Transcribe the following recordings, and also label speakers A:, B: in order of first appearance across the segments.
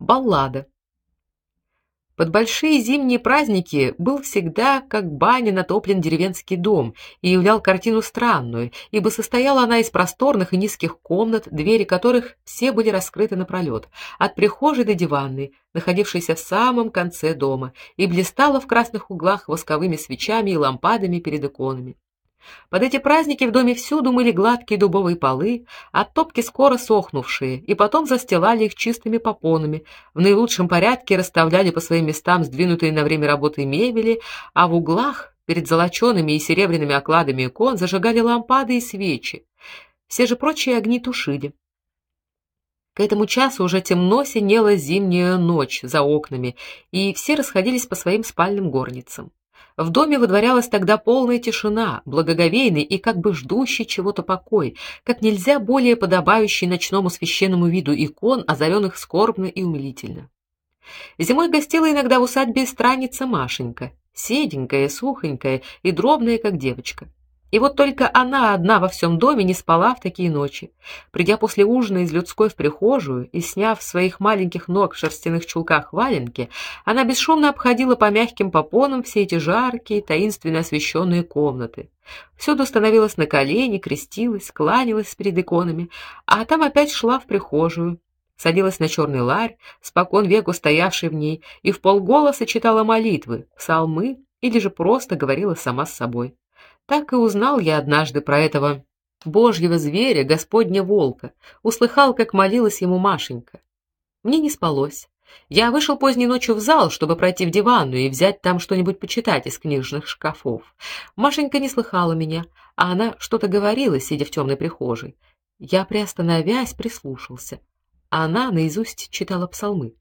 A: Баллада. Под большие зимние праздники был всегда как баня натоплен деревенский дом и являл картину странную, ибо состояла она из просторных и низких комнат, двери которых все были раскрыты напролет, от прихожей до диванной, находившейся в самом конце дома, и блистала в красных углах восковыми свечами и лампадами перед иконами. Под эти праздники в доме всюду мыли гладкие дубовые полы, от топки скоро сохнувшие, и потом застилали их чистыми попонами, в наилучшем порядке расставляли по своим местам сдвинутые на время работы мебели, а в углах перед золочеными и серебряными окладами икон зажигали лампады и свечи. Все же прочие огни тушили. К этому часу уже темно синела зимняя ночь за окнами, и все расходились по своим спальным горницам. В доме выдворялась тогда полная тишина, благоговейный и как бы ждущий чего-то покой, как нельзя более подобающий ночному священному виду икон, озаренных скорбно и умилительно. Зимой гостила иногда в усадьбе странница Машенька, седенькая, сухонькая и дробная, как девочка. И вот только она одна во всем доме не спала в такие ночи. Придя после ужина из людской в прихожую и сняв своих маленьких ног в шерстяных чулках валенки, она бесшумно обходила по мягким попонам все эти жаркие, таинственно освещенные комнаты. Всюду становилась на колени, крестилась, кланялась перед иконами, а там опять шла в прихожую, садилась на черный ларь, спокон веку стоявший в ней, и в полголоса читала молитвы, псалмы или же просто говорила сама с собой. Так и узнал я однажды про этого божьего зверя, Господня волка, услыхал, как молилась ему Машенька. Мне не спалось. Я вышел поздней ночью в зал, чтобы пройти в диванную и взять там что-нибудь почитать из книжных шкафов. Машенька не слыхала меня, а она что-то говорила, сидя в темной прихожей. Я приостановясь прислушался. А она наизусть читала псалмы.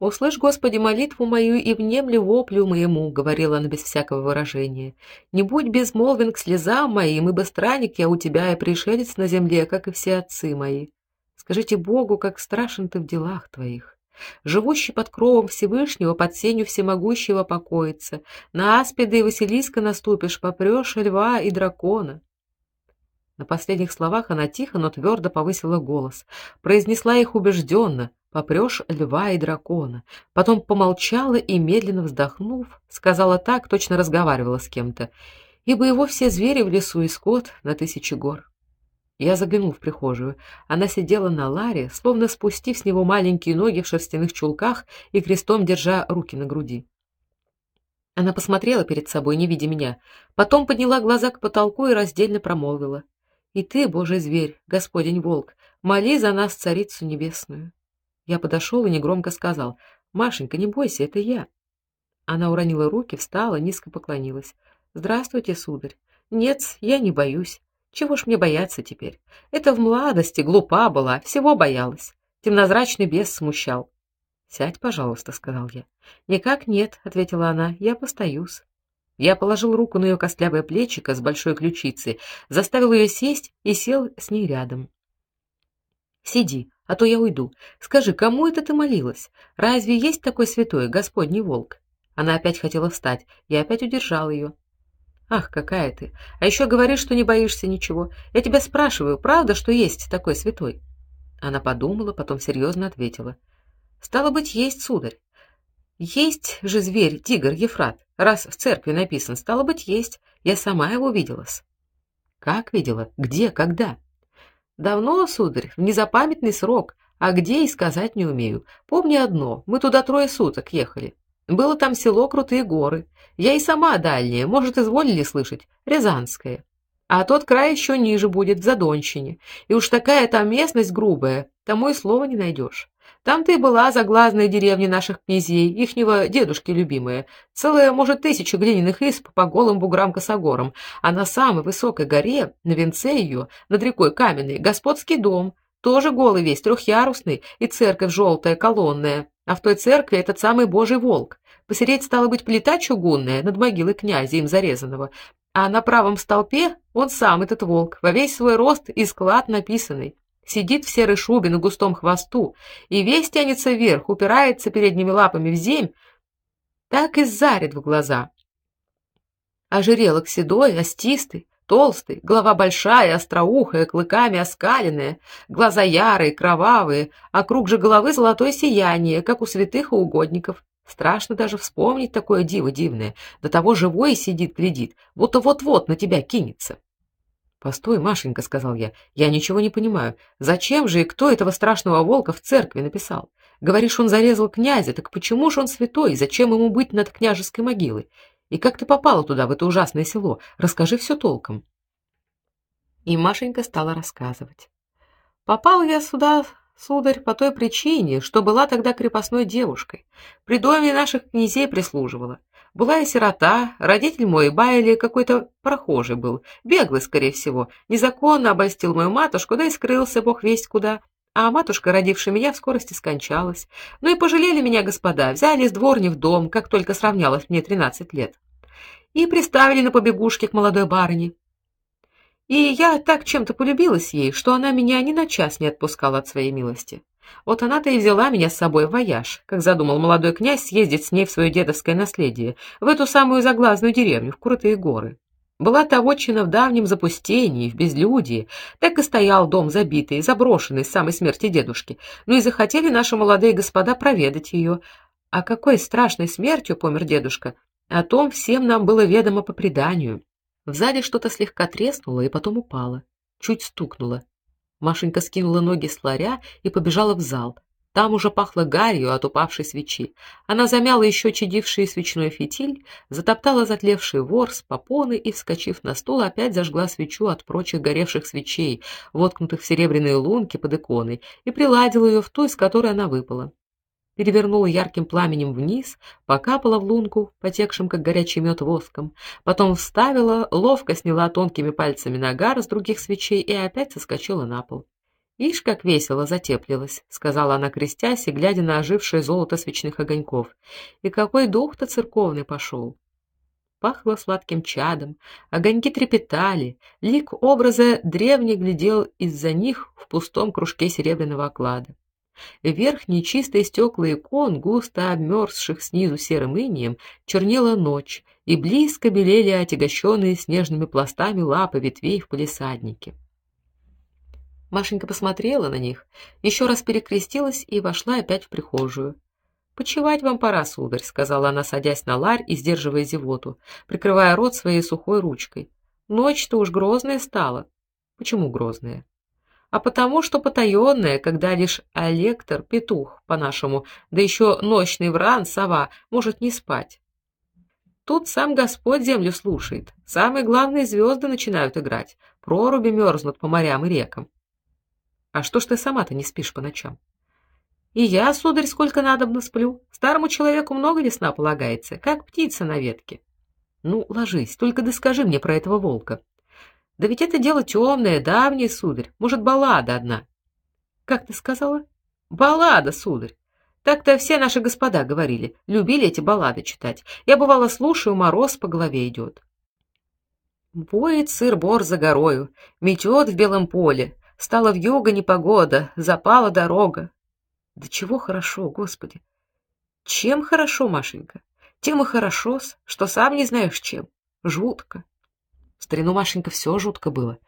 A: Услышь, Господи, молитву мою и внемли воплю моему, говорила она без всякого выражения. Не будь безмолвен к слезам моим, ибо странник я у тебя и пришелец на земле, как и все отцы мои. Скажите Богу, как страшен ты в делах твоих. Живущий под кровом Всевышнего, под сенью всемогущего покоится. На аспида и Василиска наступишь, попрешь льва и дракона. На последних словах она тихо, но твердо повысила голос, произнесла их убежденно, попрешь льва и дракона. Потом помолчала и медленно вздохнув, сказала так, точно разговаривала с кем-то: "Ибо его все звери в лесу и скот на тысячи гор". Я заглянул в прихожую. Она сидела на ларе, словно спустив с него маленькие ноги в шерстяных чулках и крестом держа руки на груди. Она посмотрела перед собой, не видя меня, потом подняла глаза к потолку и раздельно промолвила: "И ты, Божий зверь, Господин волк, моли за нас царицу небесную". Я подошел и негромко сказал: "Машенька, не бойся, это я". Она уронила руки, встала, низко поклонилась. "Здравствуйте, сударь. Нет, я не боюсь. Чего ж мне бояться теперь? Это в молодости глупа была, всего боялась. Темнозрачный бес смущал. Сядь, пожалуйста, сказал я. Никак нет, ответила она. Я постоюсь. Я положил руку на ее костлявое плечико с большой ключицей, заставил ее сесть и сел с ней рядом. Сиди, а то я уйду. Скажи, кому это ты молилась? Разве есть такой святой Господний волк? Она опять хотела встать, я опять удержал ее. Ах, какая ты. А еще говоришь, что не боишься ничего. Я тебя спрашиваю, правда, что есть такой святой? Она подумала, потом серьезно ответила: Стало быть, есть, сударь. Есть же зверь, тигр Ефрат. Раз в церкви написан, стало быть, есть. Я сама его видела. Как видела? Где, когда? Давно, сударь, в незапамятный срок, а где и сказать не умею. Помню одно: мы туда трое суток ехали. Было там село Крутые горы. Я и сама дальняя, может, изволили слышать, Рязанское. А тот край еще ниже будет, в Задонщине. И уж такая там местность грубая, тому и слова не найдешь. Там ты была заглазная деревня наших князей, ихнего дедушки любимая. Целая, может, тысяча глиняных исп по голым буграм-косогорам, а на самой высокой горе, на венце ее, над рекой Каменной, господский дом, тоже голый весь, трехъярусный, и церковь желтая, колонная. А в той церкви этот самый Божий волк. Посереть стало быть плита чугунная над могилой князя им зарезанного, а на правом столпе он сам этот волк, во весь свой рост и склад написанный. Сидит в серой шубе на густом хвосту и весь тянется вверх, упирается передними лапами в земь, так и зарит в глаза. Ожерелок седой, остистый, Толстый, голова большая, остроухая, клыками оскаленная, глаза ярые, кровавые, а круг же головы золотое сияние, как у святых и угодников. Страшно даже вспомнить такое диво дивное. До того живой сидит, глядит, будто вот-вот на тебя кинется. Постой, Машенька, сказал я. Я ничего не понимаю. Зачем же и кто этого страшного волка в церкви написал? Говоришь, он зарезал князя, так почему же он святой? Зачем ему быть над княжеской могилой? И как ты попала туда, в это ужасное село? Расскажи все толком. И Машенька стала рассказывать. Попал я сюда, сударь, по той причине, что была тогда крепостной девушкой. При доме наших князей прислуживала. Была я сирота, родитель мой Байли какой-то прохожий был, беглый, скорее всего, незаконно обольстил мою матушку, да и скрылся бог весть куда. А матушка, родившая меня, в скорости скончалась. Ну и пожалели меня господа, взяли с дворни в дом, как только сравнялось мне тринадцать лет. И приставили на побегушке к молодой барыне. И я так чем-то полюбилась ей, что она меня ни на час не отпускала от своей милости. Вот она-то и взяла меня с собой в вояж, как задумал молодой князь съездить с ней в свое дедовское наследие, в эту самую заглазную деревню, в крутые горы. Была та вотчина в давнем запустении, в безлюдии, так и стоял дом забитый, заброшенный с самой смерти дедушки. Ну и захотели наши молодые господа проведать ее. А какой страшной смертью помер дедушка, о том всем нам было ведомо по преданию. В зале что-то слегка треснуло и потом упало, чуть стукнуло. Машенька скинула ноги с ларя и побежала в зал. Там уже пахло гарью от упавшей свечи. Она замяла еще чадивший свечной фитиль, затоптала затлевший ворс, попоны и, вскочив на стул, опять зажгла свечу от прочих горевших свечей, воткнутых в серебряные лунки под иконой, и приладила ее в ту, из которой она выпала перевернула ярким пламенем вниз, покапала в лунку, потекшим как горячий мед воском, потом вставила, ловко сняла тонкими пальцами нагар с других свечей и опять соскочила на пол. "Ишь, как весело затеплилось", сказала она, крестясь и глядя на ожившее золото свечных огоньков. "И какой дух-то церковный пошел!» Пахло сладким чадом, огоньки трепетали, лик образа древний глядел из-за них в пустом кружке серебряного оклада. Верхние чистые стекла икон, густо обмерзших снизу серым инеем, чернела ночь, и близко белели отягощенные снежными пластами лапы ветвей в палисаднике. Машенька посмотрела на них, еще раз перекрестилась и вошла опять в прихожую. Почевать вам пора, сударь, сказала она, садясь на ларь и сдерживая зевоту, прикрывая рот своей сухой ручкой. Ночь-то уж грозная стала. Почему грозная? А потому что потаённое, когда лишь алектор, петух, по-нашему, да еще ночный вран, сова, может не спать. Тут сам Господь землю слушает. Самые главные звезды начинают играть. Проруби мерзнут по морям и рекам. А что ж ты сама-то не спишь по ночам? И я, сударь, сколько надобно сплю. Старому человеку много ли сна полагается, как птица на ветке. Ну, ложись, только доскажи мне про этого волка. Да ведь это дело темное, давнее, сударь. Может, баллада одна. Как ты сказала? Баллада, сударь. Так-то все наши господа говорили, любили эти баллады читать. Я бывало слушаю, мороз по голове идет. Воет сыр-бор за горою, метет в белом поле. Стала в юго непогода, запала дорога. Да чего хорошо, Господи. Чем хорошо, Машенька? Тем и хорошо, что сам не знаешь чем. Жутко. Старину Машенька все жутко было.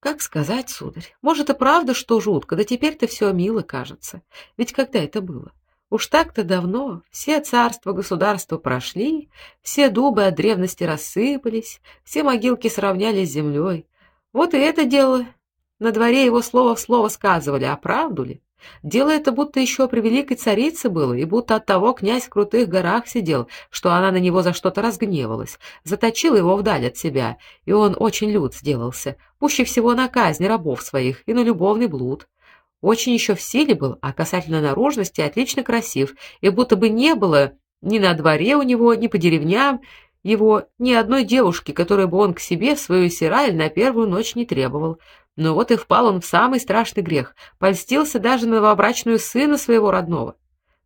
A: Как сказать, сударь? Может, и правда, что жутко, да теперь-то все мило кажется. Ведь когда это было? Уж так-то давно все царства, государства прошли, все дубы от древности рассыпались, все могилки сравнялись с землей. Вот и это дело. На дворе его слово в слово сказывали, а правду ли? Дело это будто еще при великой царице было, и будто от того князь в крутых горах сидел, что она на него за что-то разгневалась, заточила его вдаль от себя, и он очень лют сделался, пуще всего на казнь рабов своих и на любовный блуд. Очень еще в силе был, а касательно наружности отлично красив, и будто бы не было ни на дворе у него, ни по деревням его ни одной девушки, которую бы он к себе в свою сираль на первую ночь не требовал. Но вот и впал он в самый страшный грех, польстился даже на новобрачную сына своего родного.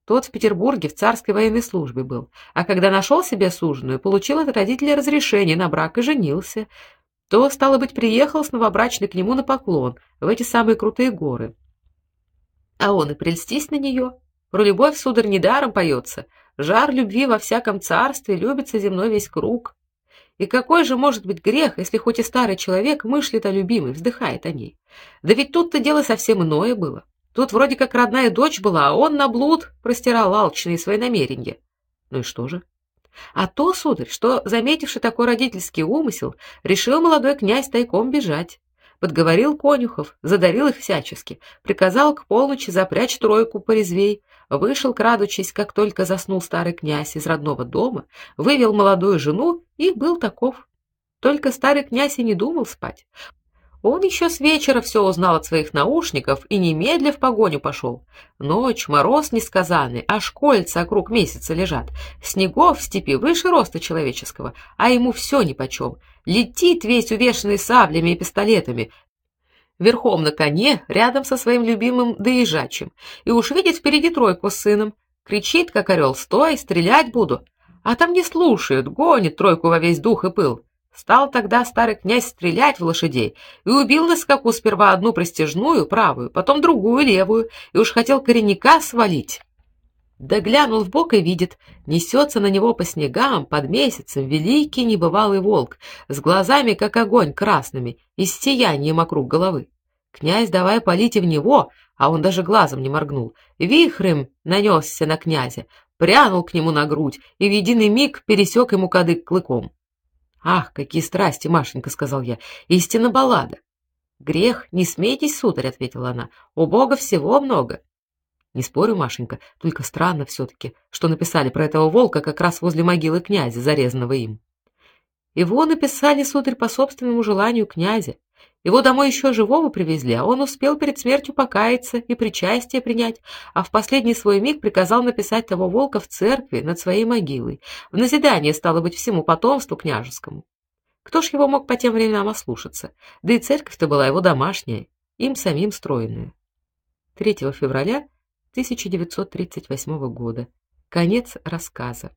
A: Тот в Петербурге в царской военной службе был, а когда нашел себе суженую, получил от родителей разрешение на брак и женился. То стало быть, приехал с новобрачной к нему на поклон в эти самые крутые горы. А он и прельстись на нее. Про любовь сударь недаром поется. Жар любви во всяком царстве любится земной весь круг. И какой же может быть грех, если хоть и старый человек мыслит о любимой, вздыхает о ней? Да ведь тут-то дело совсем иное было. Тут вроде как родная дочь была, а он на блуд простирал алчные свои намерения. Ну и что же? А то, сударь, что, заметивши такой родительский умысел, решил молодой князь тайком бежать. Подговорил конюхов, задарил их всячески, приказал к полночи запрячь тройку порезвей, вышел, крадучись, как только заснул старый князь из родного дома, вывел молодую жену и был таков. Только старый князь и не думал спать. Он еще с вечера все узнал от своих наушников и немедля в погоню пошел. Ночь, мороз несказанный, аж кольца округ месяца лежат. Снегов в степи выше роста человеческого, а ему все нипочем. Летит весь увешанный саблями и пистолетами, верхом на коне, рядом со своим любимым доезжачим, и уж видит впереди тройку с сыном. Кричит, как орел, «Стой, стрелять буду!» А там не слушают, гонит тройку во весь дух и пыл. Стал тогда старый князь стрелять в лошадей и убил на скаку сперва одну пристежную, правую, потом другую, левую, и уж хотел коренника свалить. Да глянул в бок и видит, несется на него по снегам под месяцем великий небывалый волк с глазами как огонь красными и с сиянием вокруг головы. Князь давай палить в него, а он даже глазом не моргнул. Вихрем нанесся на князя, прянул к нему на грудь и в единый миг пересек ему кадык клыком. Ах, какие страсти, Машенька, сказал я. Истинно баллада. Грех, не смейтесь, сударь, ответила она. У Бога всего много. Не спорю, Машенька, только странно все таки что написали про этого волка как раз возле могилы князя, зарезанного им. Его написали, сударь, по собственному желанию князя. Его домой еще живого привезли, а он успел перед смертью покаяться и причастие принять, а в последний свой миг приказал написать того волка в церкви над своей могилой, в назидание стало быть всему потомству княжескому. Кто ж его мог по тем временам ослушаться? Да и церковь-то была его домашняя, им самим стройная. 3 февраля 1938 года. Конец рассказа.